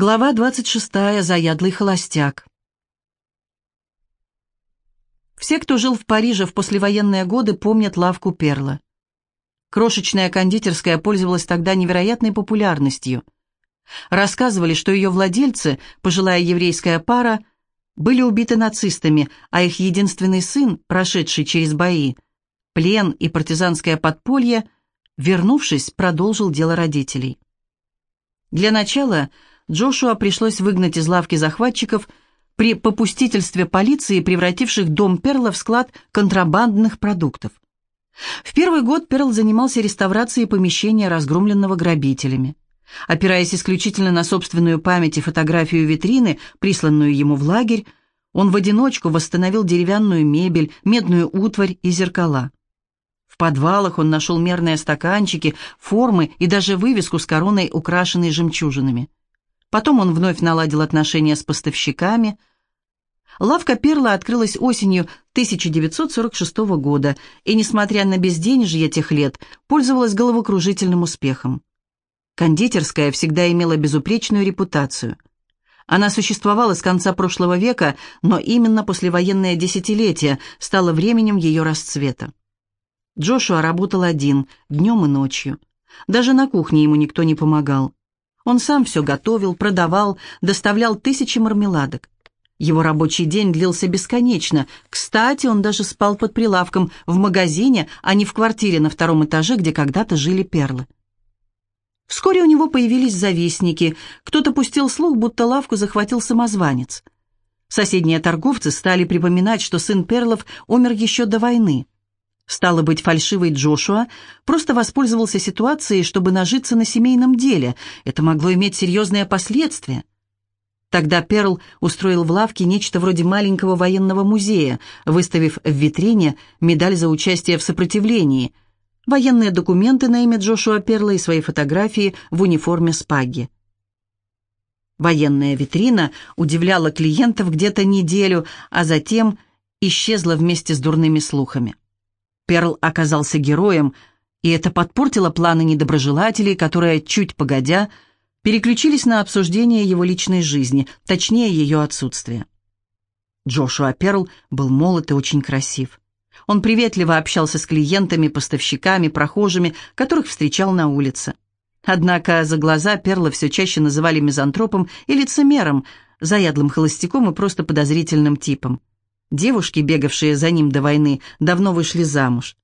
Глава 26. Заядлый холостяк. Все, кто жил в Париже в послевоенные годы, помнят лавку Перла. Крошечная кондитерская пользовалась тогда невероятной популярностью. Рассказывали, что ее владельцы, пожилая еврейская пара, были убиты нацистами, а их единственный сын, прошедший через бои, плен и партизанское подполье, вернувшись, продолжил дело родителей. Для начала – Джошуа пришлось выгнать из лавки захватчиков при попустительстве полиции, превративших дом Перла в склад контрабандных продуктов. В первый год Перл занимался реставрацией помещения, разгромленного грабителями. Опираясь исключительно на собственную память и фотографию витрины, присланную ему в лагерь, он в одиночку восстановил деревянную мебель, медную утварь и зеркала. В подвалах он нашел мерные стаканчики, формы и даже вывеску с короной, украшенной жемчужинами. Потом он вновь наладил отношения с поставщиками. Лавка «Перла» открылась осенью 1946 года и, несмотря на безденежье тех лет, пользовалась головокружительным успехом. Кондитерская всегда имела безупречную репутацию. Она существовала с конца прошлого века, но именно послевоенное десятилетие стало временем ее расцвета. Джошуа работал один, днем и ночью. Даже на кухне ему никто не помогал. Он сам все готовил, продавал, доставлял тысячи мармеладок. Его рабочий день длился бесконечно. Кстати, он даже спал под прилавком в магазине, а не в квартире на втором этаже, где когда-то жили перлы. Вскоре у него появились завистники. Кто-то пустил слух, будто лавку захватил самозванец. Соседние торговцы стали припоминать, что сын Перлов умер еще до войны. Стало быть, фальшивый Джошуа просто воспользовался ситуацией, чтобы нажиться на семейном деле. Это могло иметь серьезные последствия. Тогда Перл устроил в лавке нечто вроде маленького военного музея, выставив в витрине медаль за участие в сопротивлении, военные документы на имя Джошуа Перла и свои фотографии в униформе Спаги. Военная витрина удивляла клиентов где-то неделю, а затем исчезла вместе с дурными слухами. Перл оказался героем, и это подпортило планы недоброжелателей, которые, чуть погодя, переключились на обсуждение его личной жизни, точнее, ее отсутствия. Джошуа Перл был молод и очень красив. Он приветливо общался с клиентами, поставщиками, прохожими, которых встречал на улице. Однако за глаза Перла все чаще называли мизантропом и лицемером, заядлым холостяком и просто подозрительным типом. Девушки, бегавшие за ним до войны, давно вышли замуж.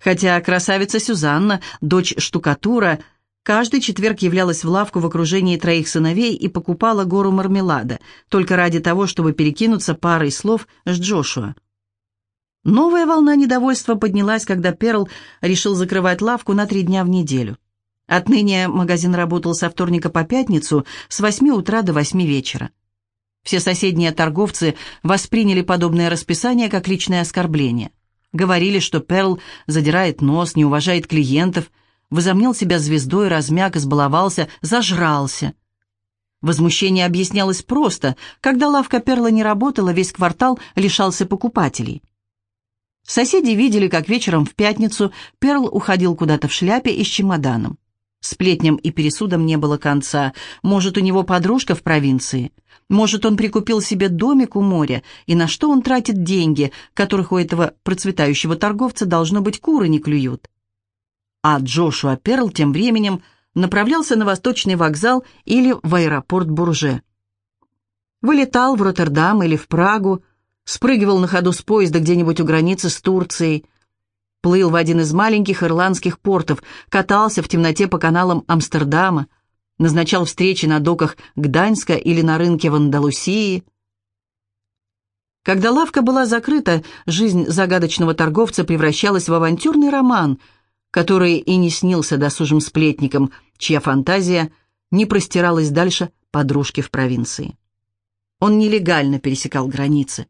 Хотя красавица Сюзанна, дочь штукатура, каждый четверг являлась в лавку в окружении троих сыновей и покупала гору мармелада, только ради того, чтобы перекинуться парой слов с Джошуа. Новая волна недовольства поднялась, когда Перл решил закрывать лавку на три дня в неделю. Отныне магазин работал со вторника по пятницу с восьми утра до восьми вечера. Все соседние торговцы восприняли подобное расписание как личное оскорбление. Говорили, что Перл задирает нос, не уважает клиентов, возомнил себя звездой, размяк, избаловался, зажрался. Возмущение объяснялось просто. Когда лавка Перла не работала, весь квартал лишался покупателей. Соседи видели, как вечером в пятницу Перл уходил куда-то в шляпе и с чемоданом. Сплетням и пересудам не было конца. Может, у него подружка в провинции? Может, он прикупил себе домик у моря, и на что он тратит деньги, которых у этого процветающего торговца должно быть куры не клюют? А Джошуа Перл тем временем направлялся на Восточный вокзал или в аэропорт Бурже. Вылетал в Роттердам или в Прагу, спрыгивал на ходу с поезда где-нибудь у границы с Турцией, плыл в один из маленьких ирландских портов, катался в темноте по каналам Амстердама, назначал встречи на доках Гданьска или на рынке в Андалусии. Когда лавка была закрыта, жизнь загадочного торговца превращалась в авантюрный роман, который и не снился досужим сплетникам, чья фантазия не простиралась дальше подружки в провинции. Он нелегально пересекал границы.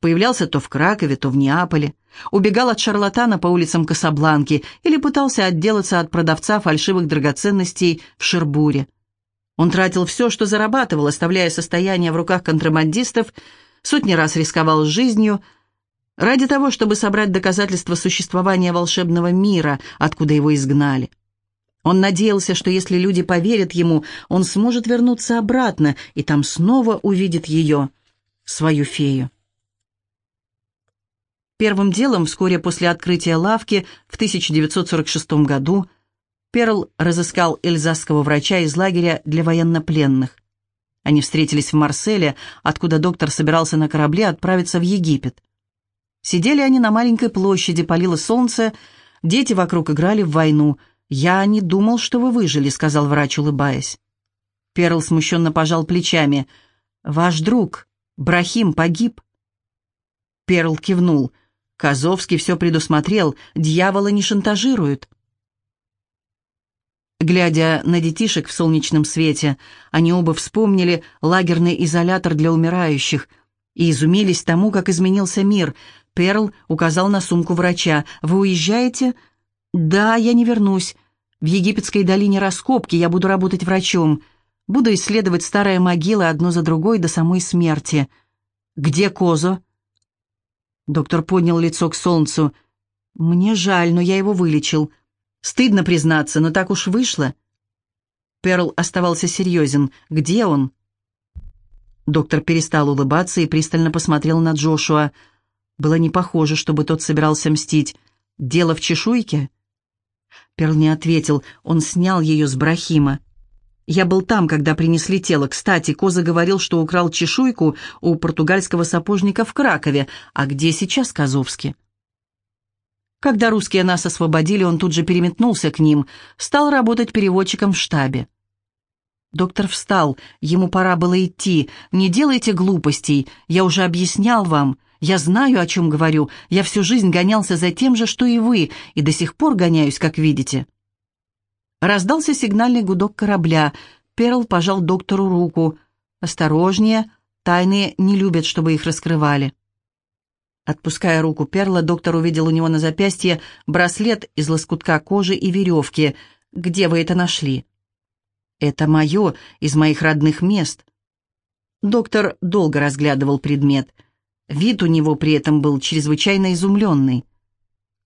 Появлялся то в Кракове, то в Неаполе, убегал от шарлатана по улицам Касабланки или пытался отделаться от продавца фальшивых драгоценностей в Шербуре. Он тратил все, что зарабатывал, оставляя состояние в руках контрабандистов, сотни раз рисковал жизнью, ради того, чтобы собрать доказательства существования волшебного мира, откуда его изгнали. Он надеялся, что если люди поверят ему, он сможет вернуться обратно и там снова увидит ее, свою фею. Первым делом, вскоре после открытия лавки в 1946 году, Перл разыскал эльзасского врача из лагеря для военнопленных. Они встретились в Марселе, откуда доктор собирался на корабле отправиться в Египет. Сидели они на маленькой площади, палило солнце, дети вокруг играли в войну. «Я не думал, что вы выжили», — сказал врач, улыбаясь. Перл смущенно пожал плечами. «Ваш друг, Брахим, погиб». Перл кивнул. Казовский все предусмотрел, дьявола не шантажируют. Глядя на детишек в солнечном свете, они оба вспомнили лагерный изолятор для умирающих и изумились тому, как изменился мир. Перл указал на сумку врача. «Вы уезжаете?» «Да, я не вернусь. В египетской долине раскопки я буду работать врачом. Буду исследовать старые могилы одну за другой до самой смерти. Где Козо?» Доктор поднял лицо к солнцу. «Мне жаль, но я его вылечил. Стыдно признаться, но так уж вышло». Перл оставался серьезен. «Где он?» Доктор перестал улыбаться и пристально посмотрел на Джошуа. Было не похоже, чтобы тот собирался мстить. «Дело в чешуйке?» Перл не ответил. Он снял ее с Брахима. Я был там, когда принесли тело. Кстати, Коза говорил, что украл чешуйку у португальского сапожника в Кракове. А где сейчас Козовский? Когда русские нас освободили, он тут же переметнулся к ним, стал работать переводчиком в штабе. Доктор встал, ему пора было идти. «Не делайте глупостей, я уже объяснял вам. Я знаю, о чем говорю. Я всю жизнь гонялся за тем же, что и вы, и до сих пор гоняюсь, как видите». Раздался сигнальный гудок корабля. Перл пожал доктору руку. «Осторожнее, тайные не любят, чтобы их раскрывали». Отпуская руку Перла, доктор увидел у него на запястье браслет из лоскутка кожи и веревки. «Где вы это нашли?» «Это мое, из моих родных мест». Доктор долго разглядывал предмет. Вид у него при этом был чрезвычайно изумленный.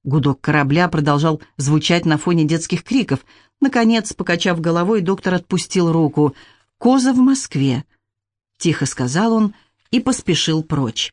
Гудок корабля продолжал звучать на фоне детских криков. Наконец, покачав головой, доктор отпустил руку. «Коза в Москве», — тихо сказал он и поспешил прочь.